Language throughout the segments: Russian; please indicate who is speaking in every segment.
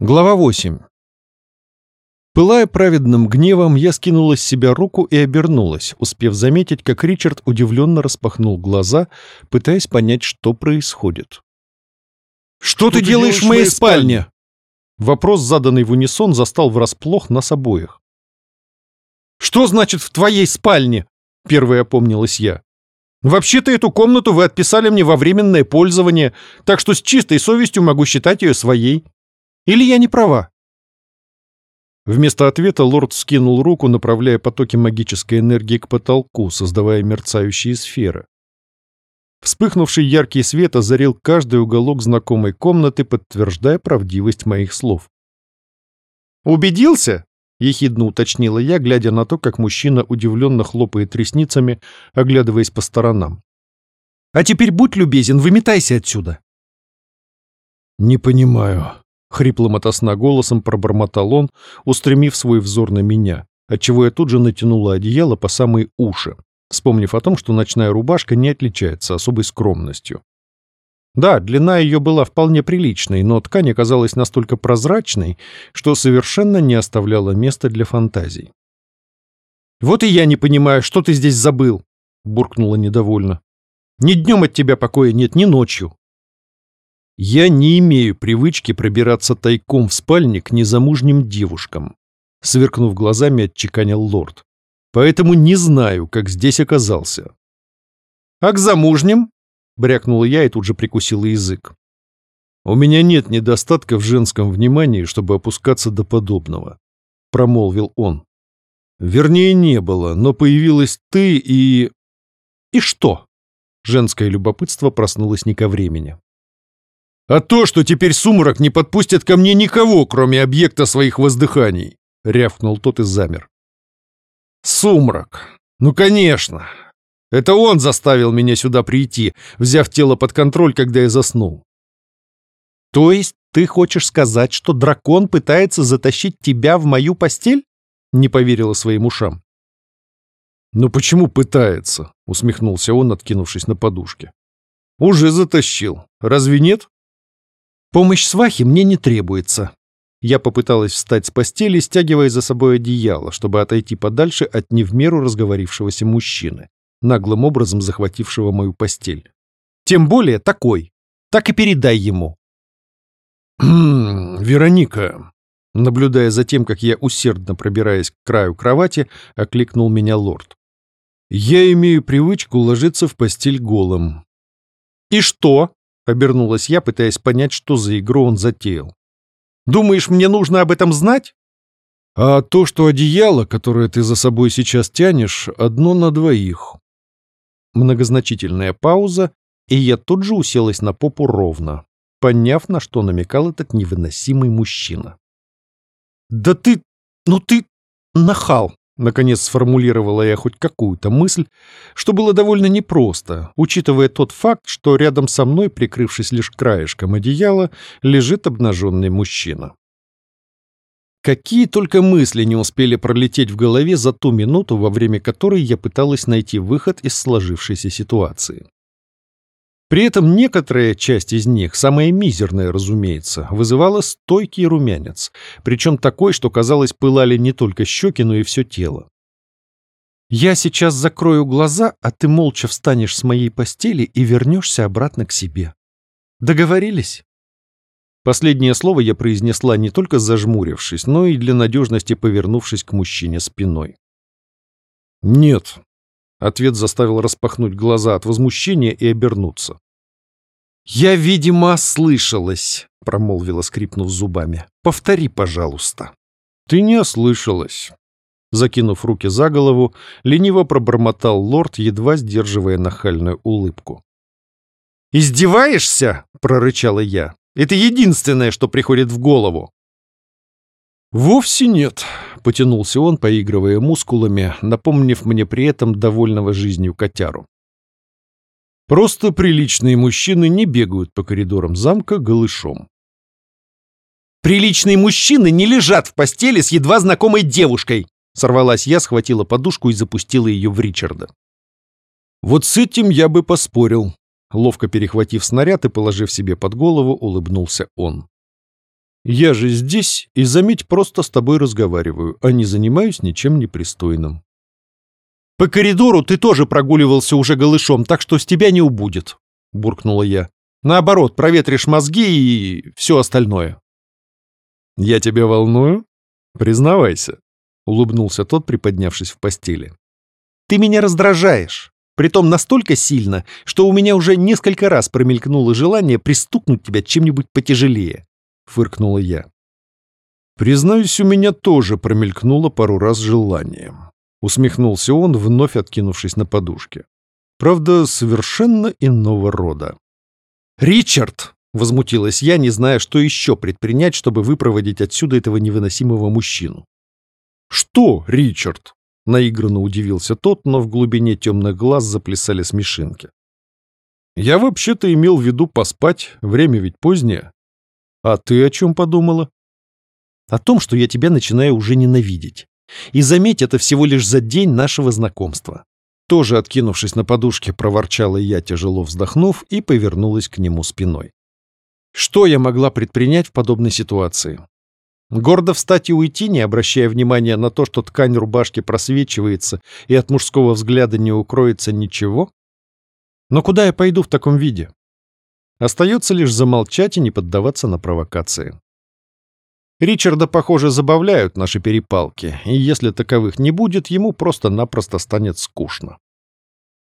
Speaker 1: Глава 8. Пылая праведным гневом, я скинула с себя руку и обернулась, успев заметить, как Ричард удивленно распахнул глаза, пытаясь понять, что происходит. «Что, ты, делаешь в моей спальне?» Вопрос, заданный в унисон, застал врасплох нас обоих. «Что значит «в твоей спальне»?» — первая опомнилась я. «Вообще-то эту комнату вы отписали мне во временное пользование, так что с чистой совестью могу считать ее своей». Или я не права?» Вместо ответа лорд скинул руку, направляя потоки магической энергии к потолку, создавая мерцающие сферы. Вспыхнувший яркий свет озарил каждый уголок знакомой комнаты, подтверждая правдивость моих слов. «Убедился?» — ехидно уточнила я, глядя на то, как мужчина удивленно хлопает ресницами, оглядываясь по сторонам. «А теперь будь любезен, выметайся отсюда!» «Не понимаю», — хриплым ото голосом пробормотал он, устремив свой взор на меня, отчего я тут же натянула одеяло по самые уши, вспомнив о том, что ночная рубашка не отличается особой скромностью. Да, длина ее была вполне приличной, но ткань оказалась настолько прозрачной, что совершенно не оставляла места для фантазий. «Вот и я не понимаю, что ты здесь забыл?» — буркнула недовольно. «Ни днем от тебя покоя нет, ни ночью. Я не имею привычки пробираться тайком в спальне к незамужним девушкам, сверкнув глазами, отчеканил лорд. Поэтому не знаю, как здесь оказался. А к замужним? брякнула я и тут же прикусила язык. У меня нет недостатка в женском внимании, чтобы опускаться до подобного, промолвил он. Вернее, не было, но появилась ты и... И что? Женское любопытство проснулось не ко времени. А то, что теперь сумрак не подпустит ко мне никого, кроме объекта своих воздыханий, — рявкнул тот и замер. Сумрак. Ну, конечно. Это он заставил меня сюда прийти, взяв тело под контроль, когда я заснул. То есть ты хочешь сказать, что дракон пытается затащить тебя в мою постель? Не поверила своим ушам. «Ну почему пытается?» — усмехнулся он, откинувшись на подушке. «Уже затащил. Разве нет?» Помощь свахи мне не требуется. Я попыталась встать с постели, стягивая за собой одеяло, чтобы отойти подальше от не в меру разговорившегося мужчины, наглым образом захватившего мою постель. Тем более такой. Так и передай ему. «Вероника», наблюдая за тем, как я усердно пробираясь к краю кровати, окликнул меня лорд. «Я имею привычку ложиться в постель голым». «И что?» Обернулась я, пытаясь понять, что за игру он затеял. «Думаешь, мне нужно об этом знать?» «А то, что одеяло, которое ты за собой сейчас тянешь, одно на двоих». Многозначительная пауза, и я тут же уселась на попу ровно, поняв, на что намекал этот невыносимый мужчина. «Да ты... ну ты... нахал!» Наконец сформулировала я хоть какую-то мысль, что было довольно непросто, учитывая тот факт, что рядом со мной, прикрывшись лишь краешком одеяла, лежит обнаженный мужчина. Какие только мысли не успели пролететь в голове за ту минуту, во время которой я пыталась найти выход из сложившейся ситуации. При этом некоторая часть из них, самая мизерная, разумеется, вызывала стойкий румянец, причем такой, что, казалось, пылали не только щеки, но и все тело. «Я сейчас закрою глаза, а ты молча встанешь с моей постели и вернешься обратно к себе. Договорились?» Последнее слово я произнесла не только зажмурившись, но и для надежности повернувшись к мужчине спиной. «Нет», Ответ заставил распахнуть глаза от возмущения и обернуться. «Я, видимо, ослышалась», — промолвила, скрипнув зубами. «Повтори, пожалуйста». «Ты не ослышалась». Закинув руки за голову, лениво пробормотал лорд, едва сдерживая нахальную улыбку.
Speaker 2: «Издеваешься?» — прорычала я. «Это единственное, что приходит в голову».
Speaker 1: «Вовсе нет», — потянулся он, поигрывая мускулами, напомнив мне при этом довольного жизнью котяру. «Просто приличные мужчины не бегают по коридорам замка голышом».
Speaker 2: «Приличные мужчины не лежат в постели с едва знакомой девушкой!» Сорвалась я, схватила подушку и запустила ее в Ричарда.
Speaker 1: «Вот с этим я бы поспорил», — ловко перехватив снаряд и положив себе под голову, улыбнулся он. Я же здесь, и, заметь, просто с тобой разговариваю, а не занимаюсь ничем непристойным.
Speaker 2: По коридору ты тоже прогуливался уже голышом, так что с тебя не убудет, буркнула я. Наоборот, проветришь мозги и все остальное.
Speaker 1: Я тебя волную? Признавайся, улыбнулся тот, приподнявшись в постели.
Speaker 2: Ты меня раздражаешь. Притом настолько сильно, что у меня уже несколько раз промелькнуло желание пристукнуть тебя чем-нибудь потяжелее
Speaker 1: фыркнула я. Признаюсь, у меня тоже промелькнуло пару раз желание. Усмехнулся он, вновь откинувшись на подушке. Правда, совершенно иного рода.
Speaker 2: «Ричард!» — возмутилась я, не зная, что еще предпринять, чтобы выпроводить отсюда этого невыносимого мужчину.
Speaker 1: «Что, Ричард?» — наигранно удивился тот, но в глубине темных глаз заплясали смешинки. «Я вообще-то имел в виду поспать, время ведь позднее. А ты о чем подумала?
Speaker 2: О том, что я тебя начинаю уже ненавидеть. И заметь, это всего лишь за день нашего знакомства.
Speaker 1: Тоже откинувшись на подушке, проворчала я, тяжело вздохнув, и повернулась к нему спиной. Что я могла предпринять в подобной ситуации? Гордо встать и уйти, не обращая внимания на то, что ткань рубашки просвечивается и от мужского взгляда не укроется ничего? Но куда я пойду в таком виде? Остается лишь замолчать и не поддаваться на провокации. Ричарда, похоже, забавляют наши перепалки, и если таковых не будет, ему просто-напросто станет скучно.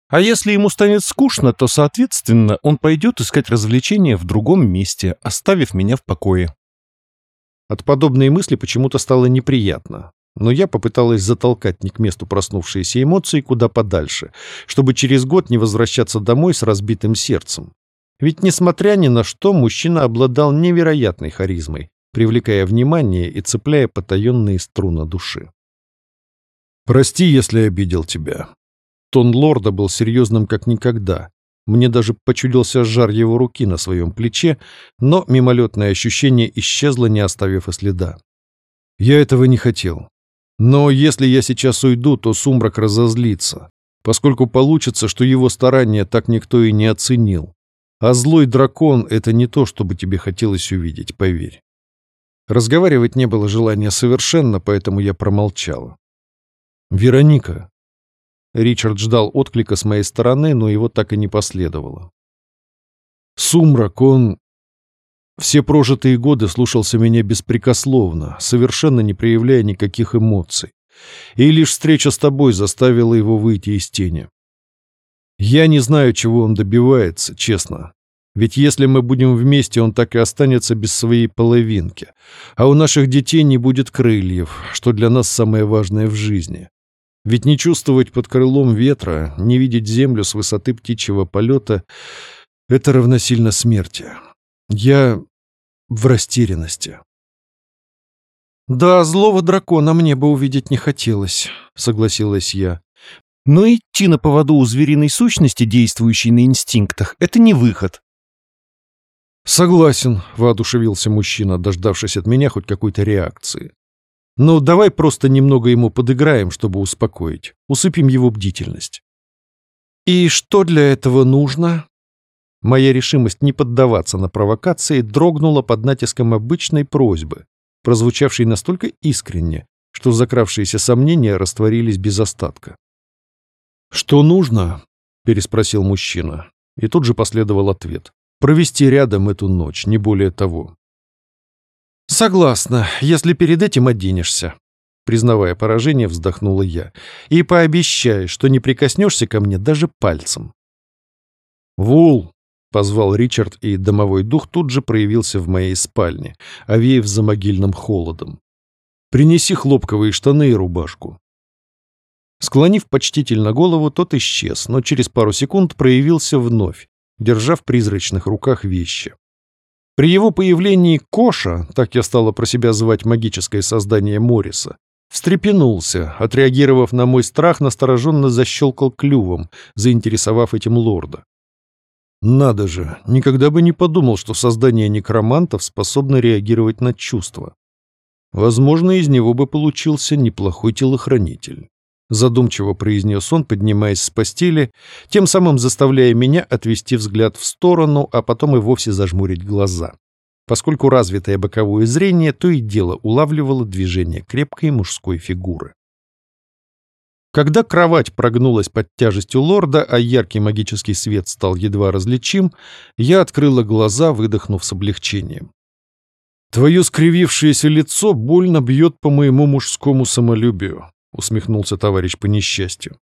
Speaker 3: А если ему станет скучно, то, соответственно, он пойдет искать развлечения в другом месте, оставив меня в покое.
Speaker 1: От подобной мысли почему-то стало неприятно, но я попыталась затолкать не к месту проснувшиеся эмоции куда подальше, чтобы через год не возвращаться домой с разбитым сердцем. Ведь, несмотря ни на что, мужчина обладал невероятной харизмой, привлекая внимание и цепляя потаенные струны души. «Прости, если обидел тебя». Тон лорда был серьезным как никогда. Мне даже почудился жар его руки на своем плече, но мимолетное ощущение исчезло, не оставив и следа. «Я этого не хотел. Но если я сейчас уйду, то сумрак разозлится, поскольку получится, что его старания так никто и не оценил. А злой дракон — это не то, чтобы тебе хотелось увидеть, поверь. Разговаривать не было желания совершенно, поэтому я промолчала. «Вероника». Ричард ждал отклика с моей стороны, но его так и не последовало. Сумрак, он... Все прожитые годы слушался меня беспрекословно, совершенно не проявляя никаких эмоций. И лишь встреча с тобой заставила его выйти из тени. Я не знаю, чего он добивается, честно. Ведь если мы будем вместе, он так и останется без своей половинки. А у наших детей не будет крыльев, что для нас самое важное в жизни. Ведь не чувствовать под крылом ветра, не видеть землю с высоты птичьего полета — это равносильно смерти. Я в растерянности.
Speaker 2: «Да, злого дракона мне бы увидеть не хотелось», — согласилась я. Но идти на поводу у звериной сущности, действующей на инстинктах, это не выход.
Speaker 1: «Согласен», — воодушевился мужчина, дождавшись от меня хоть какой-то реакции. «Но давай просто немного ему подыграем, чтобы успокоить. Усыпим его бдительность».
Speaker 2: «И что для этого нужно?» Моя решимость не поддаваться на провокации дрогнула под натиском обычной просьбы, прозвучавшей настолько искренне, что закравшиеся сомнения растворились без остатка.
Speaker 1: «Что нужно?» — переспросил мужчина. И тут же последовал ответ. «Провести рядом эту ночь, не более того».
Speaker 2: «Согласна, если перед этим оденешься», — признавая поражение, вздохнула я. «И пообещай, что не прикоснешься ко мне даже пальцем».
Speaker 1: «Вул!» — позвал Ричард, и домовой дух тут же проявился в моей спальне, овеяв за могильным холодом. «Принеси хлопковые штаны и рубашку». Склонив почтительно голову, тот исчез, но через пару секунд проявился вновь, держа в призрачных руках вещи. При его появлении Коша, так я стала про себя звать магическое создание Мориса, встрепенулся, отреагировав на мой страх, настороженно защелкал клювом, заинтересовав этим лорда. Надо же, никогда бы не подумал, что создание некромантов способно реагировать на чувства. Возможно, из него бы получился неплохой телохранитель задумчиво произнес он, поднимаясь с постели, тем самым заставляя меня отвести взгляд в сторону, а потом и вовсе зажмурить глаза.
Speaker 2: поскольку развитое боковое зрение то и дело улавливало движение крепкой мужской фигуры. Когда кровать прогнулась под тяжестью лорда, а яркий магический свет стал едва различим, я открыла глаза, выдохнув с облегчением. «Твое скривившееся лицо больно бьет по моему мужскому самолюбию», — усмехнулся товарищ по несчастью.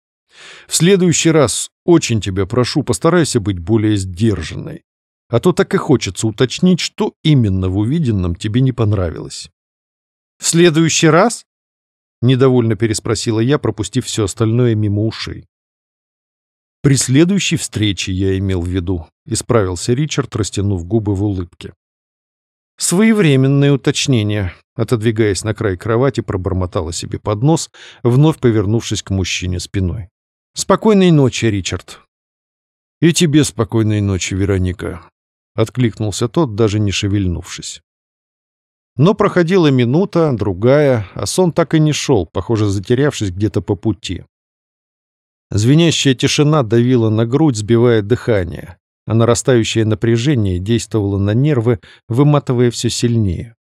Speaker 2: «В следующий раз очень тебя прошу, постарайся быть более сдержанной, а то так и хочется уточнить, что именно в увиденном тебе не понравилось».
Speaker 1: «В следующий раз?» — недовольно переспросила я, пропустив все остальное мимо ушей.
Speaker 2: «При следующей встрече я имел в виду», — исправился Ричард, растянув губы в улыбке.
Speaker 1: «Своевременное уточнение», — отодвигаясь на край кровати, пробормотала себе под нос, вновь повернувшись к мужчине спиной. «Спокойной ночи, Ричард».
Speaker 2: «И тебе спокойной ночи, Вероника», — откликнулся тот, даже не шевельнувшись.
Speaker 1: Но проходила минута, другая, а сон так и не шел, похоже, затерявшись где-то по пути. Звенящая тишина давила на грудь, сбивая дыхание, а нарастающее напряжение действовало на нервы, выматывая все сильнее.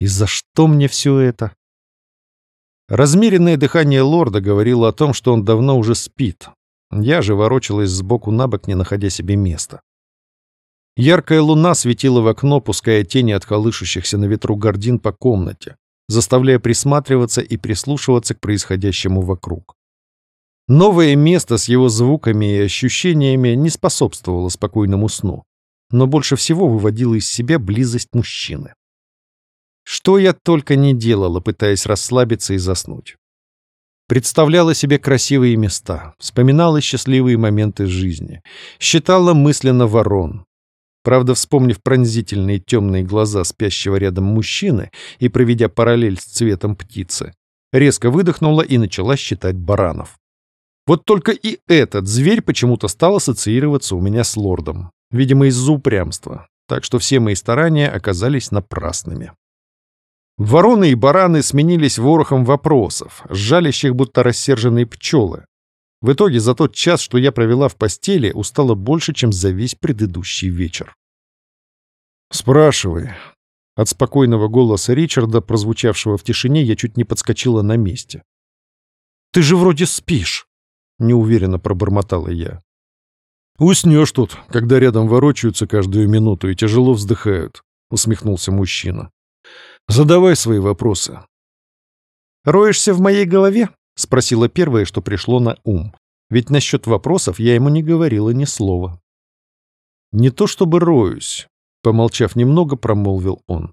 Speaker 1: И за что мне все это? Размеренное дыхание лорда говорило о том, что он давно уже спит. Я же ворочалась сбоку на бок, не находя себе места. Яркая луна светила в окно, пуская тени от колышущихся на ветру гордин по комнате, заставляя присматриваться и прислушиваться к происходящему вокруг. Новое место с его звуками и ощущениями не способствовало спокойному сну, но больше всего выводило из себя близость мужчины. Что я только не делала, пытаясь расслабиться и заснуть. Представляла себе красивые места, вспоминала счастливые моменты жизни, считала мысленно ворон, Правда, вспомнив пронзительные темные глаза спящего рядом мужчины и проведя параллель с цветом птицы, резко выдохнула и начала считать баранов. Вот только и этот зверь почему-то стал ассоциироваться у меня с лордом, видимо, из-за упрямства, так что все мои старания оказались напрасными. Вороны и бараны сменились ворохом вопросов, сжалящих будто рассерженные пчелы. В итоге за тот час, что я провела в постели, устала больше, чем за весь предыдущий вечер.
Speaker 2: «Спрашивай». От спокойного голоса Ричарда, прозвучавшего в тишине, я чуть не подскочила на месте.
Speaker 1: «Ты же вроде спишь», — неуверенно пробормотала я.
Speaker 2: «Уснешь тут, когда рядом ворочаются каждую минуту и тяжело вздыхают», — усмехнулся мужчина. «Задавай свои вопросы».
Speaker 1: «Роешься в моей голове?» — спросила первое, что пришло на ум. Ведь насчет вопросов я ему не говорила ни слова.
Speaker 2: «Не то чтобы роюсь, Помолчав немного, промолвил он.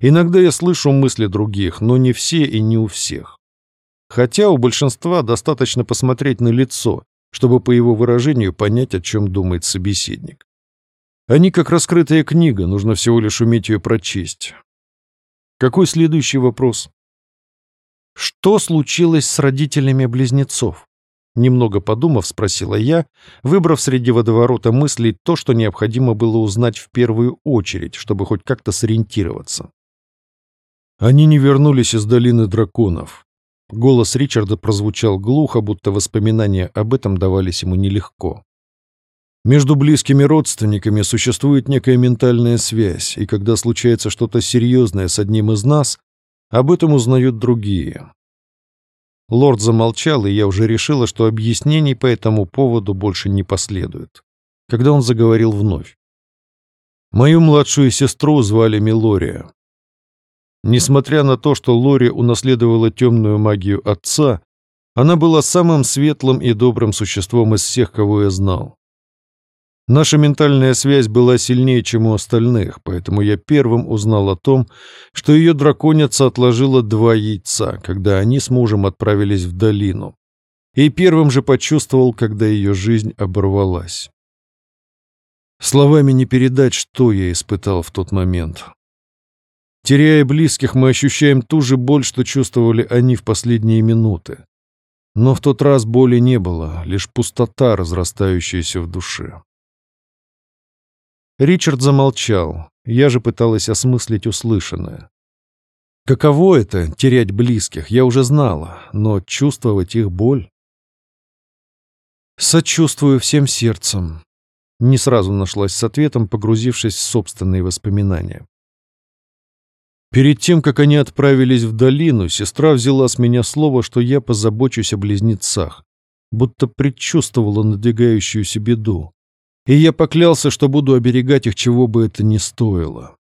Speaker 2: Иногда я слышу мысли других, но не все и не у всех. Хотя у большинства достаточно посмотреть на лицо, чтобы по его выражению понять, о чем думает собеседник. Они как раскрытая книга, нужно всего лишь уметь ее прочесть. Какой следующий вопрос?
Speaker 1: Что случилось с родителями близнецов? Немного подумав, спросила я, выбрав среди водоворота мыслей то, что необходимо было узнать в первую очередь, чтобы хоть как-то сориентироваться.
Speaker 2: Они не вернулись из долины драконов. Голос Ричарда прозвучал глухо, будто воспоминания об этом давались ему нелегко. Между близкими родственниками существует некая ментальная связь, и когда случается что-то серьезное с одним из нас, об этом узнают другие.
Speaker 1: Лорд замолчал, и я уже решила, что объяснений по этому поводу больше не последует. Когда он заговорил вновь.
Speaker 2: Мою младшую сестру звали Милория. Несмотря на то, что Лори унаследовала темную магию отца, она была самым светлым и добрым существом из всех, кого я знал. Наша ментальная связь была сильнее, чем у остальных, поэтому я первым узнал о том, что ее драконица отложила два яйца, когда они с мужем отправились в долину. И первым же почувствовал, когда ее жизнь оборвалась. Словами не передать, что я испытал в тот момент. Теряя близких, мы ощущаем ту же боль, что чувствовали они в последние минуты. Но в тот раз боли не было, лишь пустота, разрастающаяся в душе.
Speaker 1: Ричард замолчал. Я же пыталась осмыслить услышанное. Каково это — терять близких, я уже знала, но чувствовать их боль...
Speaker 2: Сочувствую всем сердцем.
Speaker 1: Не сразу нашлась с ответом, погрузившись в собственные воспоминания. Перед тем, как они отправились в долину, сестра взяла с меня слово, что я позабочусь о близнецах, будто предчувствовала надвигающуюся беду. И я поклялся, что буду оберегать их, чего бы это ни стоило.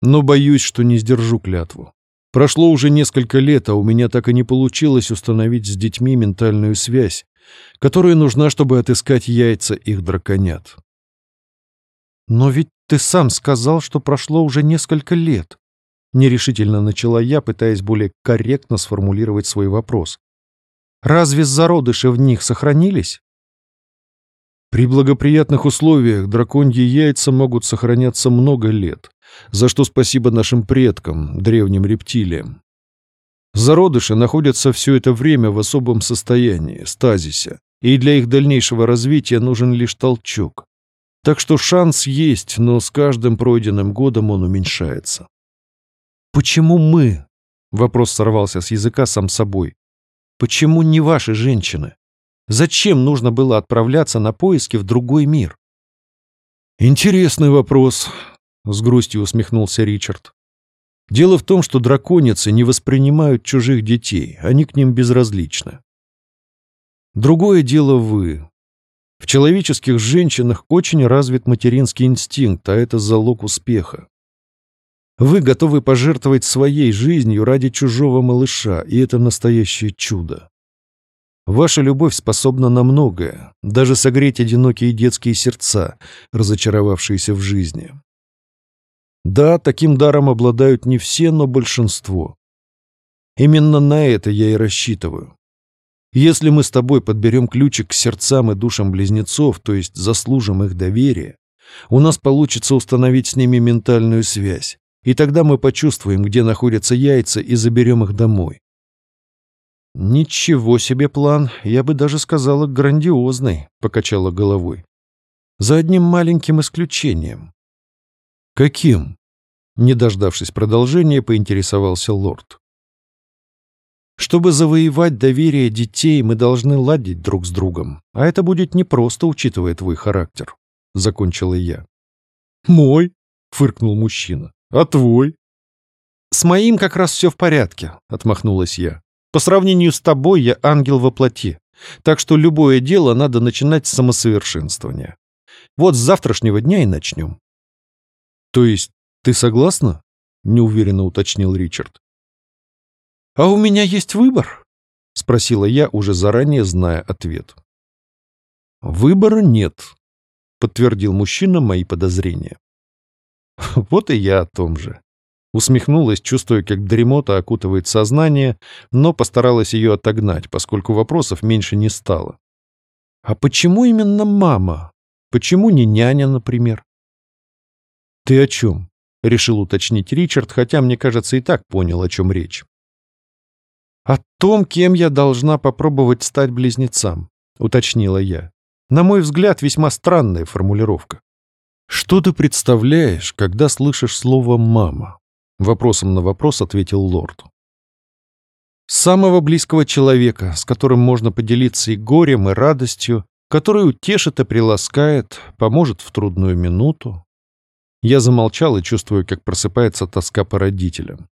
Speaker 1: Но боюсь, что не сдержу клятву. Прошло уже несколько лет, а у меня так и не получилось установить с детьми ментальную связь, которая нужна, чтобы отыскать яйца их драконят.
Speaker 4: «Но ведь ты сам сказал, что прошло уже несколько лет», Нерешительно начала я, пытаясь более корректно сформулировать свой вопрос. «Разве зародыши в них сохранились?»
Speaker 1: При благоприятных условиях драконьи яйца могут сохраняться много лет, за что спасибо нашим предкам, древним рептилиям. Зародыши находятся все это время в особом состоянии, стазисе, и для их дальнейшего развития нужен лишь толчок. Так что шанс есть, но с каждым пройденным годом он уменьшается.
Speaker 4: «Почему мы?» — вопрос сорвался с языка сам собой. «Почему не ваши женщины? Зачем нужно было отправляться на поиски в другой мир?»
Speaker 1: «Интересный вопрос», — с грустью усмехнулся Ричард. «Дело в том, что драконицы не воспринимают чужих детей, они к ним безразличны. Другое дело вы. В человеческих женщинах очень развит материнский инстинкт, а это залог успеха. Вы готовы пожертвовать своей жизнью ради чужого малыша, и это настоящее чудо. Ваша любовь способна на многое, даже согреть одинокие детские сердца, разочаровавшиеся в жизни. Да, таким даром обладают не все, но большинство. Именно на это я и рассчитываю. Если мы с тобой подберем ключик к сердцам и душам близнецов, то есть заслужим их доверие, у нас получится установить с ними ментальную связь, и тогда мы почувствуем, где находятся яйца, и заберем их домой.
Speaker 4: «Ничего себе план, я бы даже сказала, грандиозный», — покачала головой. «За одним маленьким исключением».
Speaker 1: «Каким?» — не дождавшись продолжения, поинтересовался лорд.
Speaker 4: «Чтобы завоевать доверие детей, мы должны ладить друг с другом, а это будет непросто, учитывая твой характер», — закончила я.
Speaker 1: «Мой?» — фыркнул мужчина. А твой?
Speaker 4: С моим как раз все в порядке, отмахнулась я. По сравнению с тобой я ангел во плоти. Так что любое дело надо начинать с самосовершенствования. Вот с завтрашнего дня и начнем.
Speaker 1: То есть ты согласна? Неуверенно уточнил Ричард.
Speaker 4: А у меня есть выбор? Спросила я, уже заранее зная ответ.
Speaker 1: Выбора нет, подтвердил мужчина мои подозрения.
Speaker 4: Вот и я о том же. Усмехнулась, чувствуя, как дремота окутывает сознание, но постаралась ее отогнать, поскольку вопросов меньше не стало. А почему именно мама? Почему не няня, например?
Speaker 1: Ты о чем? Решил уточнить Ричард, хотя, мне кажется, и так понял, о чем речь.
Speaker 4: О том, кем я должна попробовать стать близнецам, уточнила я. На мой взгляд, весьма странная формулировка.
Speaker 1: «Что ты представляешь, когда слышишь слово «мама»?» Вопросом на вопрос ответил лорд.
Speaker 4: «Самого близкого человека, с которым можно поделиться и горем, и радостью, который утешит и приласкает, поможет в трудную минуту». Я замолчал и чувствую, как просыпается тоска по родителям.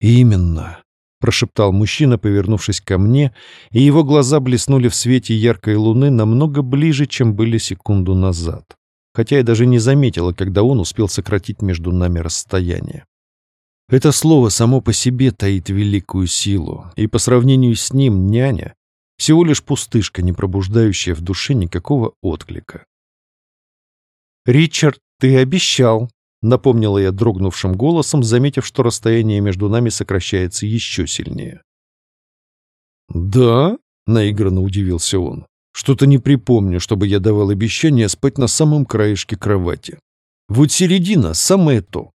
Speaker 1: «Именно», — прошептал мужчина, повернувшись ко мне, и его глаза блеснули в свете яркой луны намного ближе, чем были секунду назад хотя я даже не заметила, когда он успел сократить между нами расстояние. Это слово само по себе таит великую силу, и по сравнению с ним няня — всего лишь пустышка, не пробуждающая в душе никакого отклика.
Speaker 4: «Ричард, ты обещал», — напомнила я дрогнувшим голосом, заметив, что расстояние между нами сокращается еще сильнее.
Speaker 1: «Да?» — наигранно удивился он. Что-то не припомню, чтобы я давал обещание спать на самом краешке кровати. Вот середина — самое то.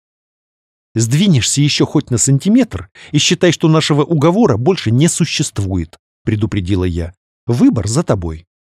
Speaker 4: «Сдвинешься еще хоть на сантиметр и считай, что нашего уговора больше не существует», — предупредила я. «Выбор за тобой».